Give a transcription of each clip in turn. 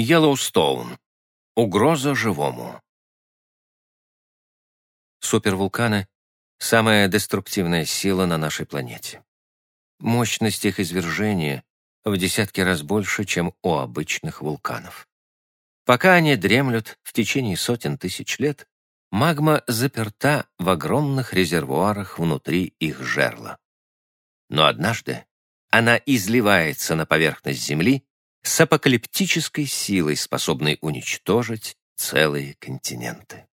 Йеллоустоун. Угроза живому. Супервулканы — самая деструктивная сила на нашей планете. Мощность их извержения в десятки раз больше, чем у обычных вулканов. Пока они дремлют в течение сотен тысяч лет, магма заперта в огромных резервуарах внутри их жерла. Но однажды она изливается на поверхность Земли с апокалиптической силой, способной уничтожить целые континенты.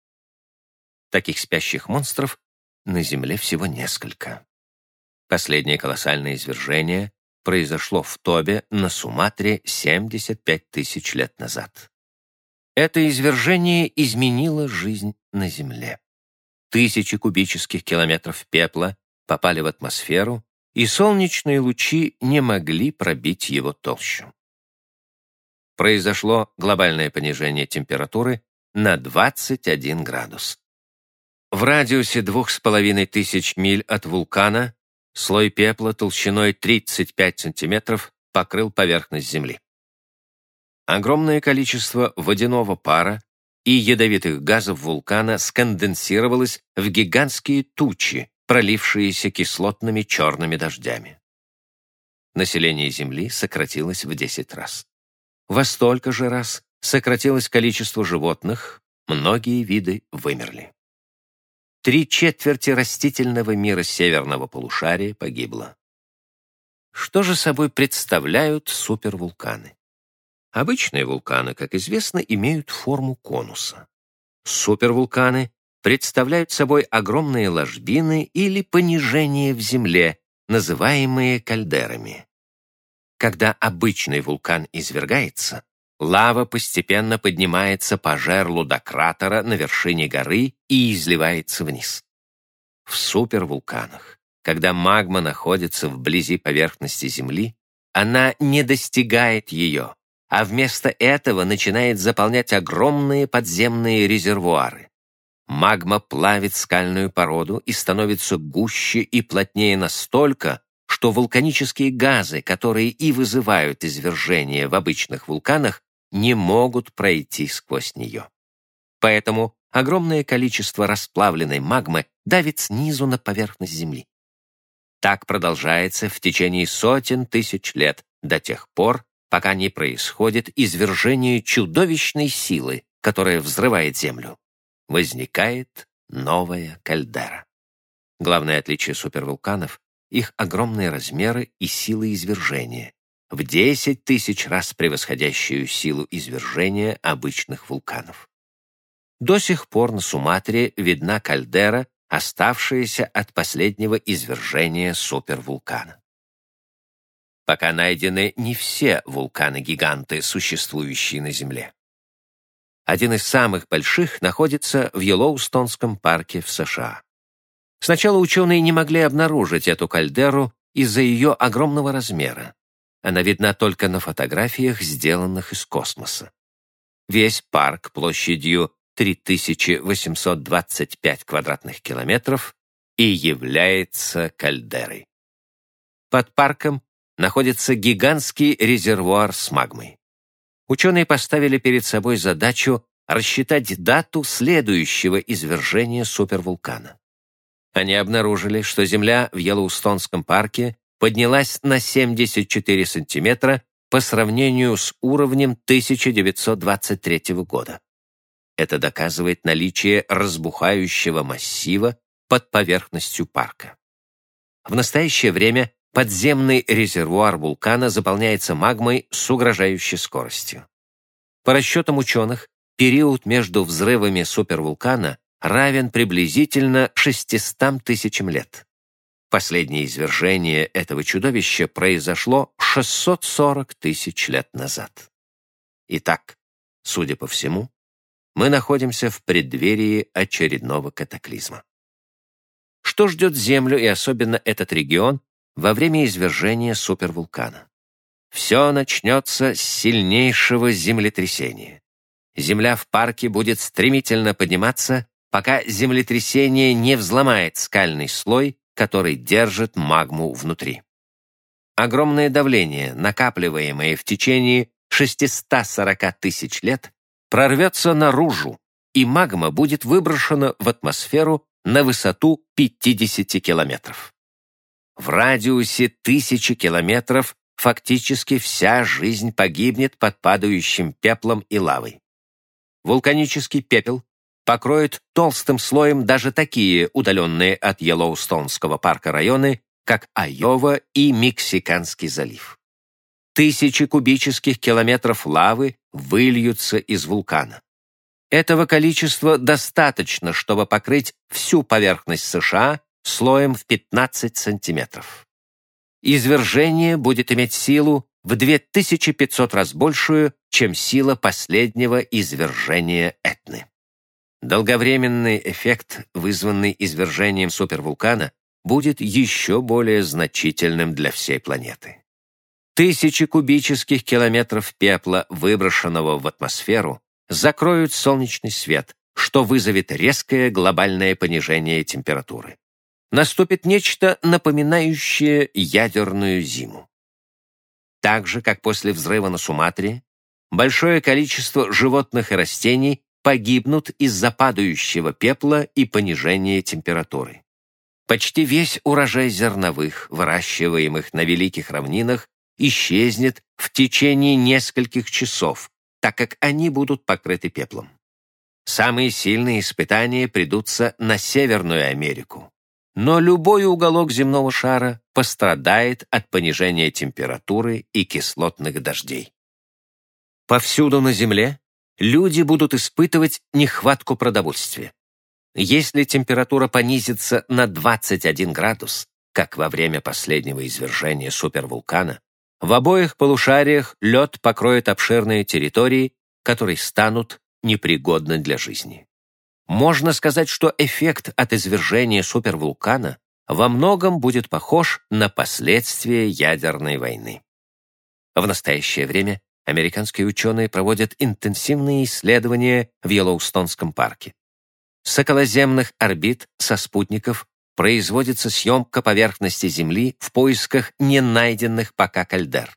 Таких спящих монстров на Земле всего несколько. Последнее колоссальное извержение произошло в Тобе на Суматре 75 тысяч лет назад. Это извержение изменило жизнь на Земле. Тысячи кубических километров пепла попали в атмосферу, и солнечные лучи не могли пробить его толщу. Произошло глобальное понижение температуры на 21 градус. В радиусе двух с половиной тысяч миль от вулкана слой пепла толщиной 35 сантиметров покрыл поверхность Земли. Огромное количество водяного пара и ядовитых газов вулкана сконденсировалось в гигантские тучи, пролившиеся кислотными черными дождями. Население Земли сократилось в 10 раз. Во столько же раз сократилось количество животных, многие виды вымерли. Три четверти растительного мира северного полушария погибло. Что же собой представляют супервулканы? Обычные вулканы, как известно, имеют форму конуса. Супервулканы представляют собой огромные ложбины или понижения в земле, называемые кальдерами. Когда обычный вулкан извергается, лава постепенно поднимается по жерлу до кратера на вершине горы и изливается вниз. В супервулканах, когда магма находится вблизи поверхности Земли, она не достигает ее, а вместо этого начинает заполнять огромные подземные резервуары. Магма плавит скальную породу и становится гуще и плотнее настолько, что вулканические газы, которые и вызывают извержения в обычных вулканах, не могут пройти сквозь нее. Поэтому огромное количество расплавленной магмы давит снизу на поверхность Земли. Так продолжается в течение сотен тысяч лет, до тех пор, пока не происходит извержение чудовищной силы, которая взрывает Землю возникает новая кальдера. Главное отличие супервулканов — их огромные размеры и силы извержения, в 10 тысяч раз превосходящую силу извержения обычных вулканов. До сих пор на Суматре видна кальдера, оставшаяся от последнего извержения супервулкана. Пока найдены не все вулканы-гиганты, существующие на Земле. Один из самых больших находится в Йеллоустонском парке в США. Сначала ученые не могли обнаружить эту кальдеру из-за ее огромного размера. Она видна только на фотографиях, сделанных из космоса. Весь парк площадью 3825 квадратных километров и является кальдерой. Под парком находится гигантский резервуар с магмой ученые поставили перед собой задачу рассчитать дату следующего извержения супервулкана. Они обнаружили, что Земля в Йеллоустонском парке поднялась на 74 сантиметра по сравнению с уровнем 1923 года. Это доказывает наличие разбухающего массива под поверхностью парка. В настоящее время подземный резервуар вулкана заполняется магмой с угрожающей скоростью. По расчетам ученых, период между взрывами супервулкана равен приблизительно 600 тысячам лет. Последнее извержение этого чудовища произошло 640 тысяч лет назад. Итак, судя по всему, мы находимся в преддверии очередного катаклизма. Что ждет Землю и особенно этот регион во время извержения супервулкана. Все начнется с сильнейшего землетрясения. Земля в парке будет стремительно подниматься, пока землетрясение не взломает скальный слой, который держит магму внутри. Огромное давление, накапливаемое в течение 640 тысяч лет прорвется наружу, и магма будет выброшена в атмосферу на высоту 50 километров. В радиусе тысячи километров фактически вся жизнь погибнет под падающим пеплом и лавой. Вулканический пепел покроет толстым слоем даже такие удаленные от Йеллоустонского парка районы, как Айова и Мексиканский залив. Тысячи кубических километров лавы выльются из вулкана. Этого количества достаточно, чтобы покрыть всю поверхность США слоем в 15 сантиметров. Извержение будет иметь силу в 2500 раз большую, чем сила последнего извержения Этны. Долговременный эффект, вызванный извержением супервулкана, будет еще более значительным для всей планеты. Тысячи кубических километров пепла, выброшенного в атмосферу, закроют солнечный свет, что вызовет резкое глобальное понижение температуры. Наступит нечто напоминающее ядерную зиму. Так же, как после взрыва на Суматре, большое количество животных и растений погибнут из-за падающего пепла и понижения температуры. Почти весь урожай зерновых, выращиваемых на великих равнинах, исчезнет в течение нескольких часов, так как они будут покрыты пеплом. Самые сильные испытания придутся на Северную Америку. Но любой уголок земного шара пострадает от понижения температуры и кислотных дождей. Повсюду на Земле люди будут испытывать нехватку продовольствия. Если температура понизится на 21 градус, как во время последнего извержения супервулкана, в обоих полушариях лед покроет обширные территории, которые станут непригодны для жизни. Можно сказать, что эффект от извержения супервулкана во многом будет похож на последствия ядерной войны. В настоящее время американские ученые проводят интенсивные исследования в Йеллоустонском парке. С околоземных орбит со спутников производится съемка поверхности Земли в поисках ненайденных пока кальдер.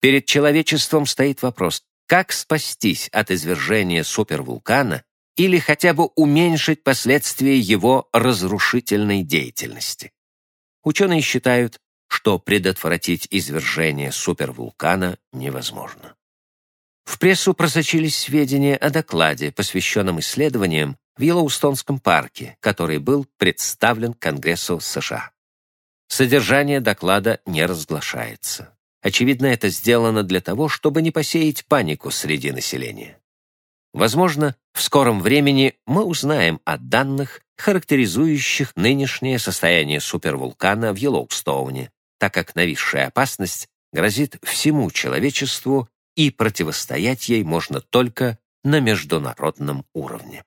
Перед человечеством стоит вопрос, как спастись от извержения супервулкана или хотя бы уменьшить последствия его разрушительной деятельности. Ученые считают, что предотвратить извержение супервулкана невозможно. В прессу просочились сведения о докладе, посвященном исследованиям в Йеллоустонском парке, который был представлен Конгрессу США. Содержание доклада не разглашается. Очевидно, это сделано для того, чтобы не посеять панику среди населения. Возможно, в скором времени мы узнаем о данных, характеризующих нынешнее состояние супервулкана в Йеллоустоуне, так как нависшая опасность грозит всему человечеству и противостоять ей можно только на международном уровне.